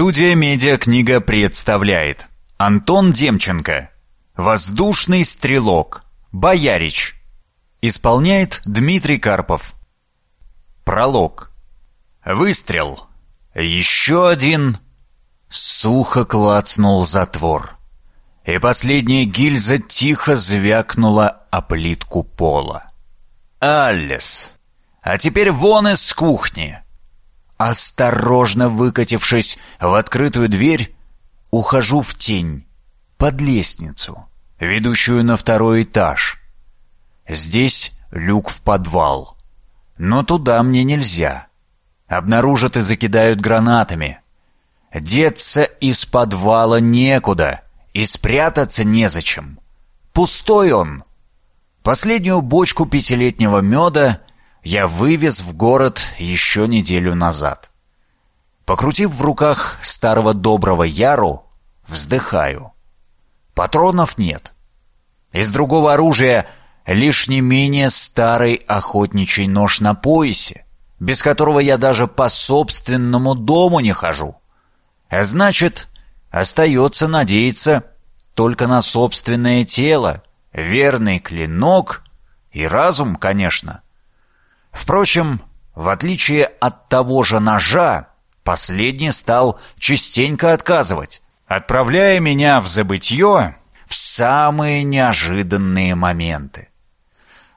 Студия «Медиакнига» представляет. Антон Демченко. «Воздушный стрелок» Боярич. Исполняет Дмитрий Карпов. Пролог. Выстрел. Еще один. Сухо клацнул затвор. И последняя гильза тихо звякнула о плитку пола. Аллес. А теперь вон из кухни Осторожно выкатившись в открытую дверь, ухожу в тень, под лестницу, ведущую на второй этаж. Здесь люк в подвал. Но туда мне нельзя. Обнаружат и закидают гранатами. Деться из подвала некуда, и спрятаться незачем. Пустой он. Последнюю бочку пятилетнего меда я вывез в город еще неделю назад. Покрутив в руках старого доброго Яру, вздыхаю. Патронов нет. Из другого оружия лишь не менее старый охотничий нож на поясе, без которого я даже по собственному дому не хожу. Значит, остается надеяться только на собственное тело, верный клинок и разум, конечно. Впрочем, в отличие от того же ножа, последний стал частенько отказывать, отправляя меня в забытье в самые неожиданные моменты.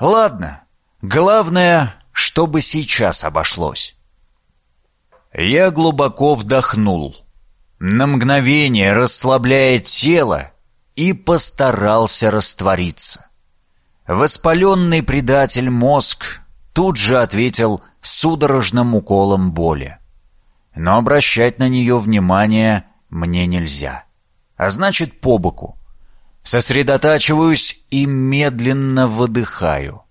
Ладно, главное, чтобы сейчас обошлось. Я глубоко вдохнул, на мгновение расслабляя тело и постарался раствориться. Воспаленный предатель мозг тут же ответил судорожным уколом боли. Но обращать на нее внимание мне нельзя. А значит, по боку. Сосредотачиваюсь и медленно выдыхаю,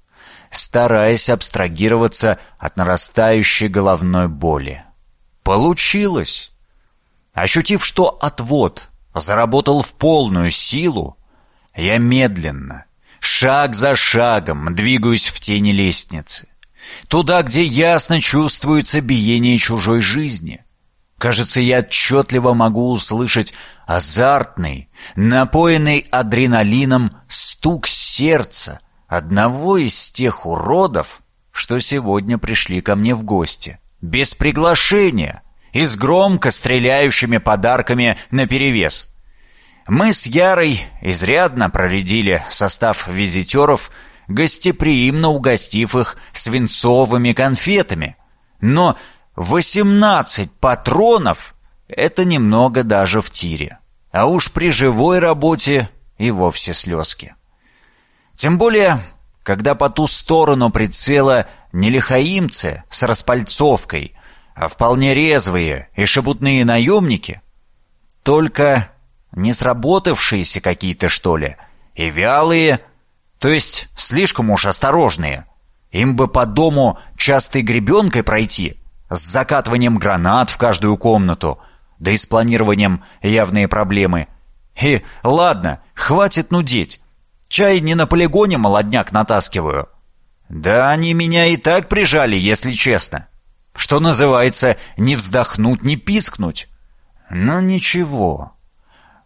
стараясь абстрагироваться от нарастающей головной боли. Получилось! Ощутив, что отвод заработал в полную силу, я медленно, шаг за шагом двигаюсь в тени лестницы. Туда, где ясно чувствуется биение чужой жизни. Кажется, я отчетливо могу услышать азартный, напоенный адреналином стук сердца одного из тех уродов, что сегодня пришли ко мне в гости. Без приглашения и с громко стреляющими подарками наперевес. Мы с Ярой изрядно проредили состав визитеров гостеприимно угостив их свинцовыми конфетами. Но 18 патронов — это немного даже в тире. А уж при живой работе и вовсе слезки. Тем более, когда по ту сторону прицела не лихаимцы с распальцовкой, а вполне резвые и шебутные наемники, только не сработавшиеся какие-то, что ли, и вялые, то есть слишком уж осторожные. Им бы по дому частой гребенкой пройти, с закатыванием гранат в каждую комнату, да и с планированием явные проблемы. И ладно, хватит нудеть. Чай не на полигоне молодняк натаскиваю. Да они меня и так прижали, если честно. Что называется, не вздохнуть, не пискнуть. Но ничего.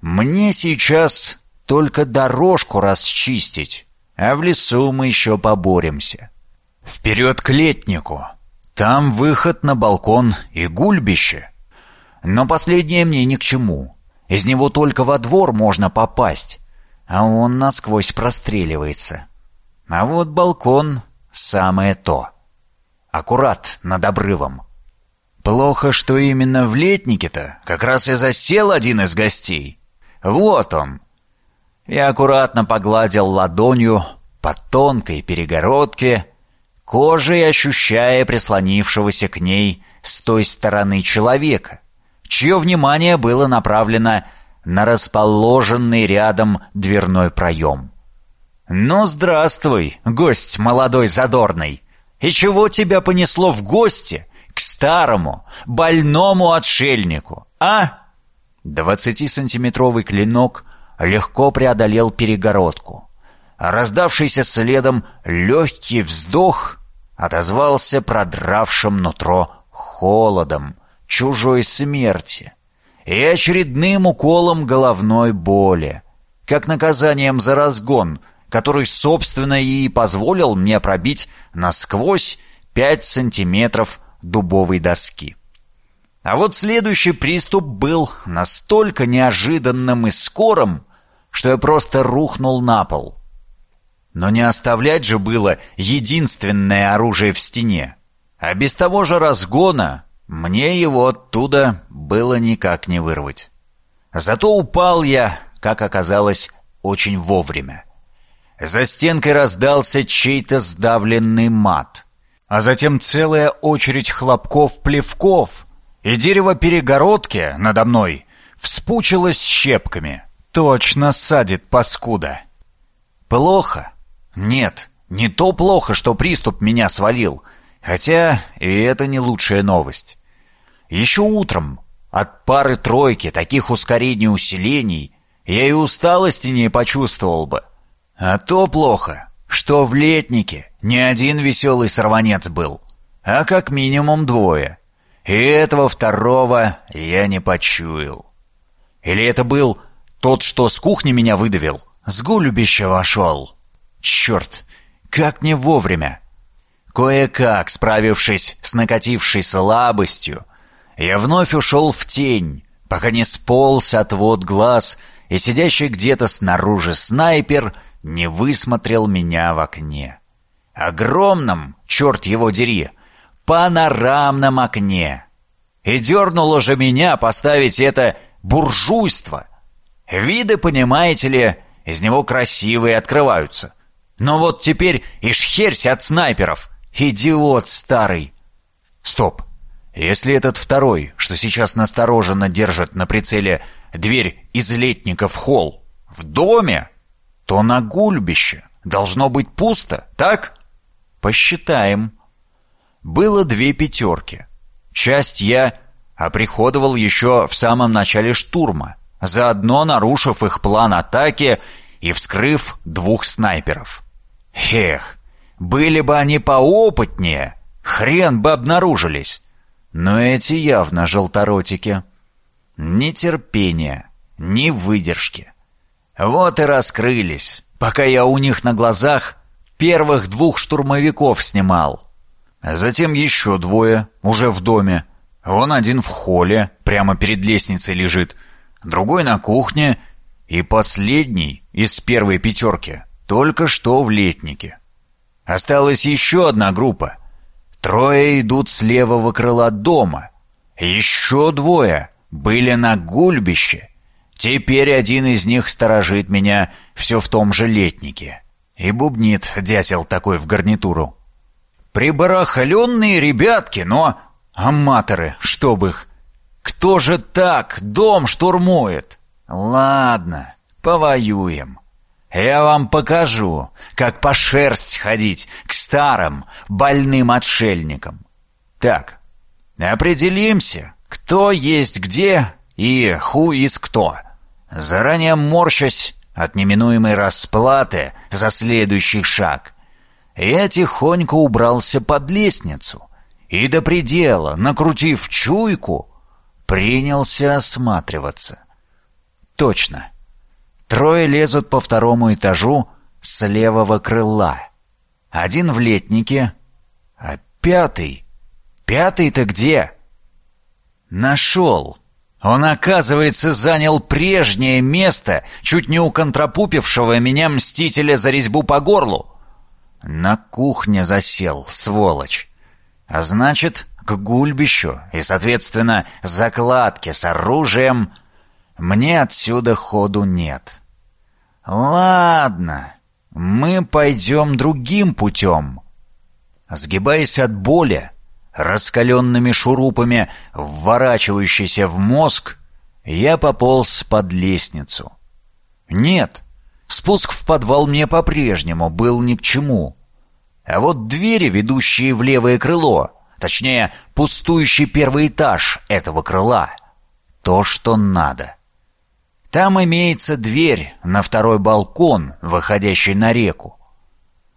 Мне сейчас только дорожку расчистить а в лесу мы еще поборемся. Вперед к летнику. Там выход на балкон и гульбище. Но последнее мне ни к чему. Из него только во двор можно попасть, а он насквозь простреливается. А вот балкон — самое то. Аккурат над обрывом. Плохо, что именно в летнике-то как раз и засел один из гостей. Вот он, я аккуратно погладил ладонью по тонкой перегородке, кожей ощущая прислонившегося к ней с той стороны человека, чье внимание было направлено на расположенный рядом дверной проем. «Ну, здравствуй, гость молодой задорный! И чего тебя понесло в гости к старому, больному отшельнику, а?» Двадцатисантиметровый клинок легко преодолел перегородку. Раздавшийся следом легкий вздох отозвался продравшим нутро холодом чужой смерти, и очередным уколом головной боли, как наказанием за разгон, который, собственно, и позволил мне пробить насквозь пять сантиметров дубовой доски. А вот следующий приступ был настолько неожиданным и скорым, что я просто рухнул на пол. Но не оставлять же было единственное оружие в стене. А без того же разгона мне его оттуда было никак не вырвать. Зато упал я, как оказалось, очень вовремя. За стенкой раздался чей-то сдавленный мат, а затем целая очередь хлопков-плевков, и дерево перегородки надо мной вспучилось щепками. Точно садит паскуда. Плохо? Нет, не то плохо, что приступ меня свалил, хотя и это не лучшая новость. Еще утром от пары-тройки таких ускорений-усилений я и усталости не почувствовал бы. А то плохо, что в летнике не один веселый сорванец был, а как минимум двое. И этого второго я не почуял. Или это был тот, что с кухни меня выдавил, с гулюбища вошел. Черт, как не вовремя. Кое-как, справившись с накатившей слабостью, я вновь ушел в тень, пока не сполз отвод глаз, и сидящий где-то снаружи снайпер не высмотрел меня в окне. Огромном, черт его дери, панорамном окне. И дернуло же меня поставить это буржуйство. Виды, понимаете ли, из него красивые открываются. Но вот теперь и шхерсь от снайперов. Идиот старый. Стоп. Если этот второй, что сейчас настороженно держит на прицеле дверь из летника в холл, в доме, то на гульбище должно быть пусто, так? Посчитаем. Было две пятерки. Часть я оприходовал еще в самом начале штурма, заодно нарушив их план атаки и вскрыв двух снайперов. Эх, были бы они поопытнее, хрен бы обнаружились. Но эти явно желторотики. Ни терпения, ни выдержки. Вот и раскрылись, пока я у них на глазах первых двух штурмовиков снимал. Затем еще двое, уже в доме. Вон один в холле, прямо перед лестницей лежит, другой на кухне, и последний из первой пятерки только что в летнике. Осталась еще одна группа, Трое идут с левого крыла дома. Еще двое были на гульбище. Теперь один из них сторожит меня все в том же летнике. И бубнит дятел такой в гарнитуру. Прибарахленные ребятки, но... Аматоры, чтоб их. Кто же так дом штурмует? Ладно, повоюем. Я вам покажу, как по шерсть ходить к старым больным отшельникам. Так, определимся, кто есть где и ху из кто. Заранее морщась от неминуемой расплаты за следующий шаг, я тихонько убрался под лестницу и до предела, накрутив чуйку, принялся осматриваться. Точно. Трое лезут по второму этажу с левого крыла. Один в летнике, а пятый... Пятый-то где? Нашел. Он, оказывается, занял прежнее место, чуть не у контрапупившего меня мстителя за резьбу по горлу. На кухне засел, сволочь. А значит, к гульбищу и, соответственно, закладке с оружием мне отсюда ходу нет. Ладно, мы пойдем другим путем. Сгибаясь от боли, раскаленными шурупами, вворачивающейся в мозг, я пополз под лестницу. Нет, спуск в подвал мне по-прежнему был ни к чему. А вот двери, ведущие в левое крыло, точнее, пустующий первый этаж этого крыла, то, что надо. Там имеется дверь на второй балкон, выходящий на реку.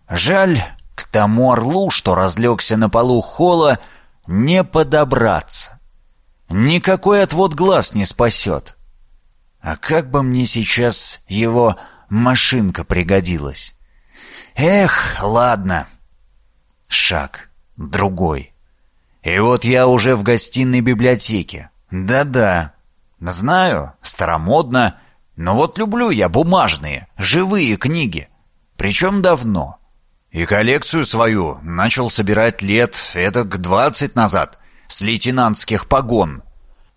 Жаль, к тому орлу, что разлегся на полу холла, не подобраться. никакой отвод глаз не спасет. А как бы мне сейчас его машинка пригодилась? Эх, ладно. Шаг. Другой. И вот я уже в гостиной библиотеке. Да-да. Знаю, старомодно, но вот люблю я бумажные, живые книги. Причем давно. И коллекцию свою начал собирать лет это к двадцать назад, с лейтенантских погон.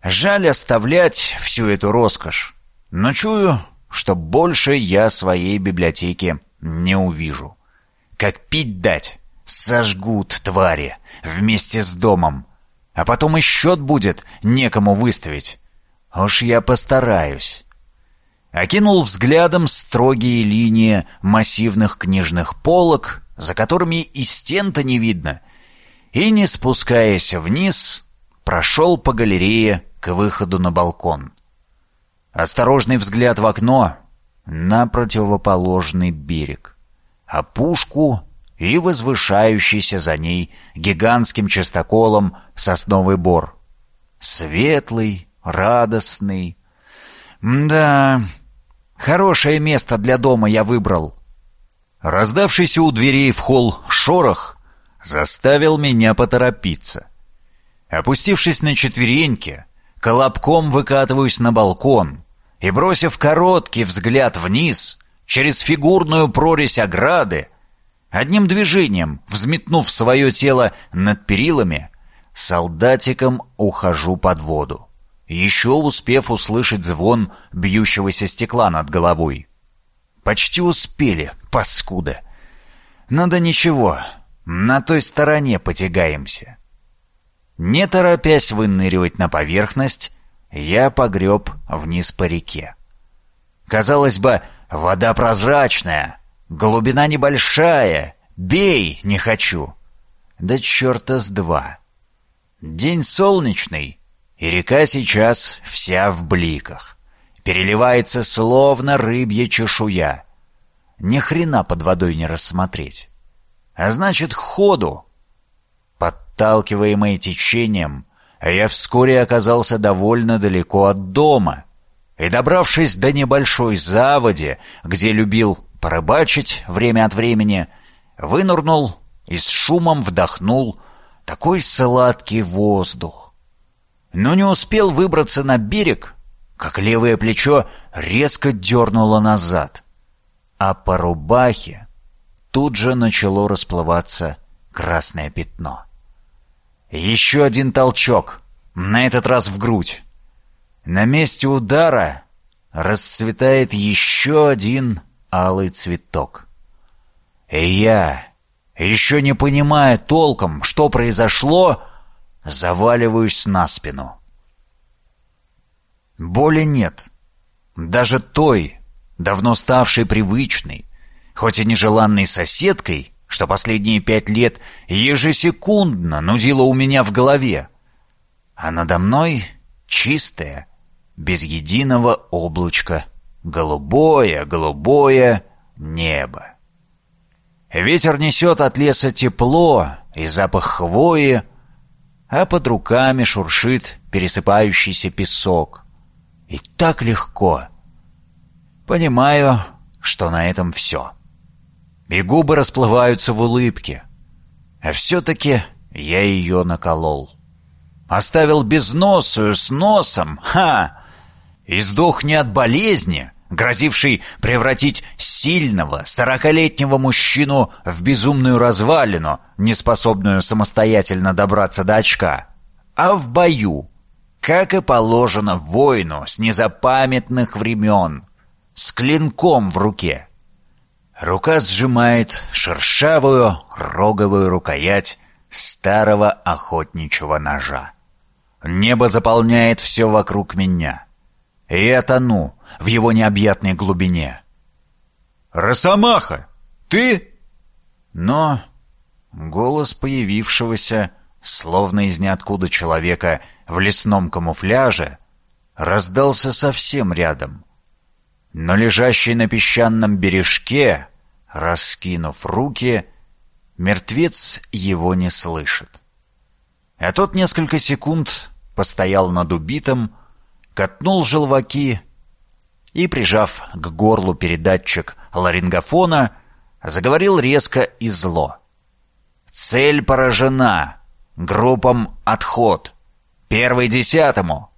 Жаль оставлять всю эту роскошь. Но чую, что больше я своей библиотеки не увижу. Как пить дать, сожгут твари вместе с домом. А потом и счет будет некому выставить. Уж я постараюсь. Окинул взглядом строгие линии массивных книжных полок, за которыми и стен-то не видно, и, не спускаясь вниз, прошел по галерее к выходу на балкон. Осторожный взгляд в окно на противоположный берег, опушку и возвышающийся за ней гигантским частоколом сосновый бор. Светлый, радостный. Да, хорошее место для дома я выбрал. Раздавшийся у дверей в холл шорох заставил меня поторопиться. Опустившись на четвереньки, колобком выкатываюсь на балкон и, бросив короткий взгляд вниз, через фигурную прорезь ограды, одним движением, взметнув свое тело над перилами, солдатиком ухожу под воду, еще успев услышать звон бьющегося стекла над головой. Почти успели, паскуда. Ну да ничего, на той стороне потягаемся. Не торопясь выныривать на поверхность, я погреб вниз по реке. Казалось бы, вода прозрачная, глубина небольшая, бей не хочу. Да черта с два. День солнечный, и река сейчас вся в бликах. Переливается словно рыбья чешуя. Ни хрена под водой не рассмотреть. А значит, ходу. Подталкиваемый течением, я вскоре оказался довольно далеко от дома. И, добравшись до небольшой заводи, где любил порыбачить время от времени, вынырнул и с шумом вдохнул такой сладкий воздух. Но не успел выбраться на берег, как левое плечо резко дернуло назад, а по рубахе тут же начало расплываться красное пятно. Еще один толчок, на этот раз в грудь. На месте удара расцветает еще один алый цветок. И я, еще не понимая толком, что произошло, заваливаюсь на спину. Боли нет. Даже той, давно ставшей привычной, хоть и нежеланной соседкой, что последние пять лет ежесекундно нудила у меня в голове. А надо мной чистое, без единого облачка, голубое, голубое небо. Ветер несет от леса тепло и запах хвои, а под руками шуршит пересыпающийся песок. И так легко. Понимаю, что на этом все. И губы расплываются в улыбке. А все-таки я ее наколол. Оставил безносую с носом, ха! И сдох не от болезни, грозивший превратить сильного, сорокалетнего мужчину в безумную развалину, неспособную самостоятельно добраться до очка, а в бою, как и положено воину с незапамятных времен, с клинком в руке. Рука сжимает шершавую роговую рукоять старого охотничьего ножа. Небо заполняет все вокруг меня. И я тону, в его необъятной глубине. «Росомаха! Ты?» Но голос появившегося, словно из ниоткуда человека в лесном камуфляже, раздался совсем рядом. Но лежащий на песчаном бережке, раскинув руки, мертвец его не слышит. А тот несколько секунд постоял над убитым, катнул желваки и, прижав к горлу передатчик ларингофона, заговорил резко и зло. «Цель поражена. Группам отход. Первый десятому».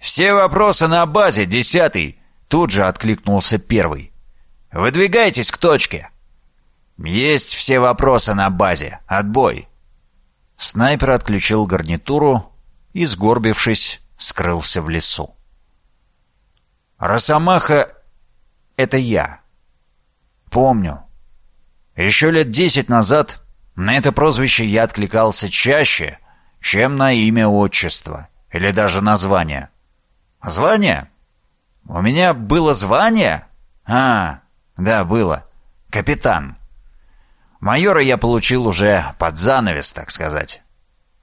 «Все вопросы на базе, десятый!» Тут же откликнулся первый. «Выдвигайтесь к точке!» «Есть все вопросы на базе. Отбой!» Снайпер отключил гарнитуру и, сгорбившись, скрылся в лесу. «Росомаха — это я. Помню. Еще лет десять назад на это прозвище я откликался чаще, чем на имя отчества или даже название. Звание? У меня было звание? А, да, было. Капитан. Майора я получил уже под занавес, так сказать.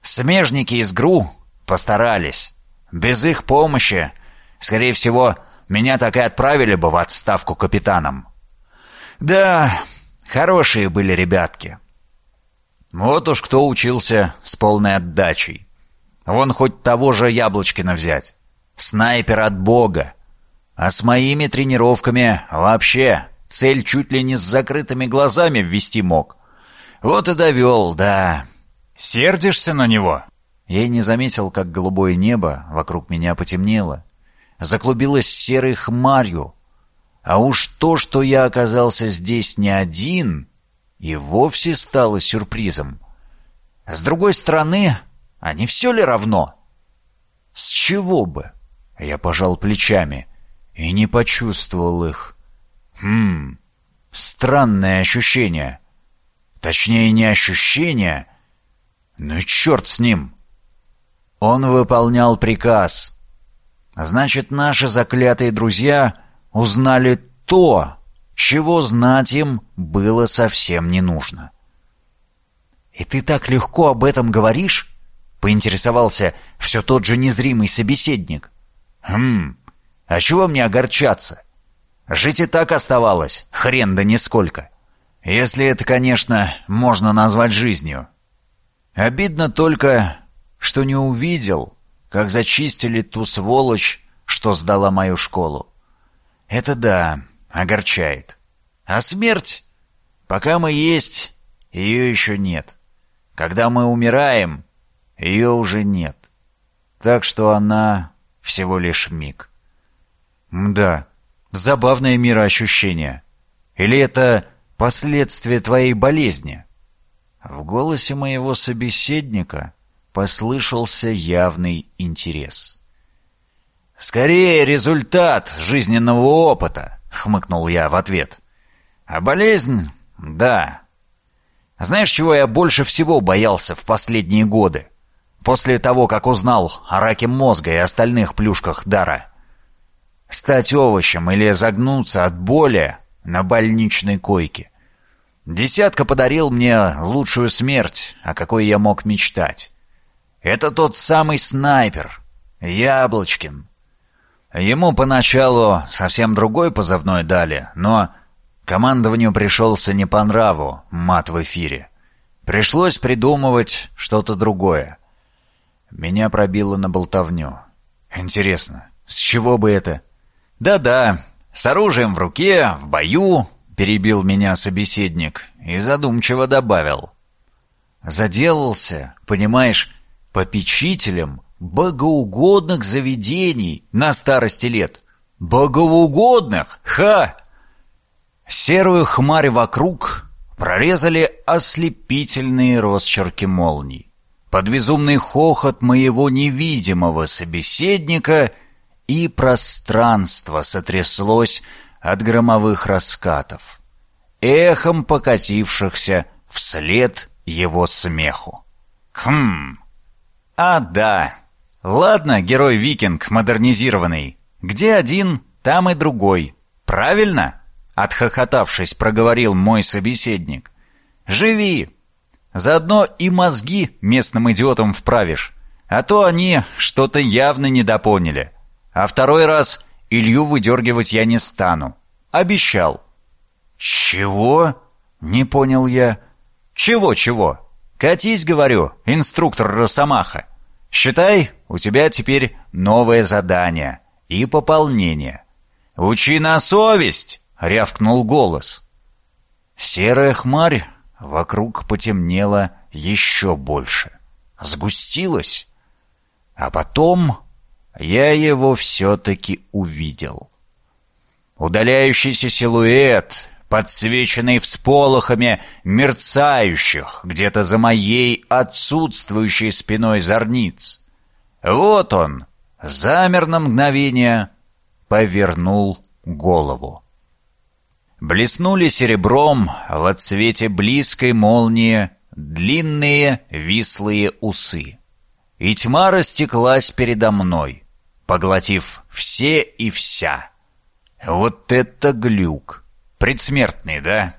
Смежники из ГРУ постарались. Без их помощи, скорее всего, меня так и отправили бы в отставку капитаном. Да, хорошие были ребятки. Вот уж кто учился с полной отдачей. Вон хоть того же Яблочкина взять. Снайпер от бога. А с моими тренировками вообще цель чуть ли не с закрытыми глазами ввести мог. Вот и довел, да. Сердишься на него? Я и не заметил, как голубое небо вокруг меня потемнело. Заклубилось серой хмарью. А уж то, что я оказался здесь не один, и вовсе стало сюрпризом. С другой стороны, а не все ли равно? С чего бы? Я пожал плечами и не почувствовал их. Хм, странное ощущение. Точнее, не ощущение, но и черт с ним. Он выполнял приказ. Значит, наши заклятые друзья узнали то, чего знать им было совсем не нужно. «И ты так легко об этом говоришь?» — поинтересовался все тот же незримый собеседник. «Хм, а чего мне огорчаться? Жить и так оставалось, хрен да нисколько. Если это, конечно, можно назвать жизнью. Обидно только, что не увидел, как зачистили ту сволочь, что сдала мою школу. Это да, огорчает. А смерть? Пока мы есть, ее еще нет. Когда мы умираем, ее уже нет. Так что она всего лишь миг. Мда, забавное мироощущение. Или это последствия твоей болезни?» В голосе моего собеседника послышался явный интерес. «Скорее результат жизненного опыта», — хмыкнул я в ответ. «А болезнь? Да. Знаешь, чего я больше всего боялся в последние годы? После того, как узнал о раке мозга и остальных плюшках дара. Стать овощем или загнуться от боли на больничной койке. Десятка подарил мне лучшую смерть, о какой я мог мечтать. Это тот самый снайпер, Яблочкин. Ему поначалу совсем другой позывной дали, но командованию пришелся не по нраву мат в эфире. Пришлось придумывать что-то другое. Меня пробило на болтовню. Интересно, с чего бы это? Да-да, с оружием в руке, в бою, перебил меня собеседник и задумчиво добавил. Заделался, понимаешь, попечителем богоугодных заведений на старости лет. Богоугодных! Ха! Серую хмарь вокруг прорезали ослепительные росчерки молний. Под безумный хохот моего невидимого собеседника и пространство сотряслось от громовых раскатов, эхом покатившихся вслед его смеху. Хм, а да, ладно, герой-викинг модернизированный, где один, там и другой, правильно? Отхохотавшись, проговорил мой собеседник. Живи, Заодно и мозги местным идиотам вправишь. А то они что-то явно недопоняли. А второй раз Илью выдергивать я не стану. Обещал. «Чего?» — не понял я. «Чего-чего? Катись, говорю, инструктор Росомаха. Считай, у тебя теперь новое задание и пополнение. Учи на совесть!» — рявкнул голос. Серая хмарь вокруг потемнела еще больше, сгустилась. А потом я его все-таки увидел. Удаляющийся силуэт, подсвеченный всполохами мерцающих где-то за моей отсутствующей спиной зорниц. Вот он, замер на мгновение, повернул голову. Блеснули серебром в отсвете близкой молнии длинные вислые усы. И тьма растеклась передо мной, поглотив все и вся. Вот это глюк! Предсмертный, да?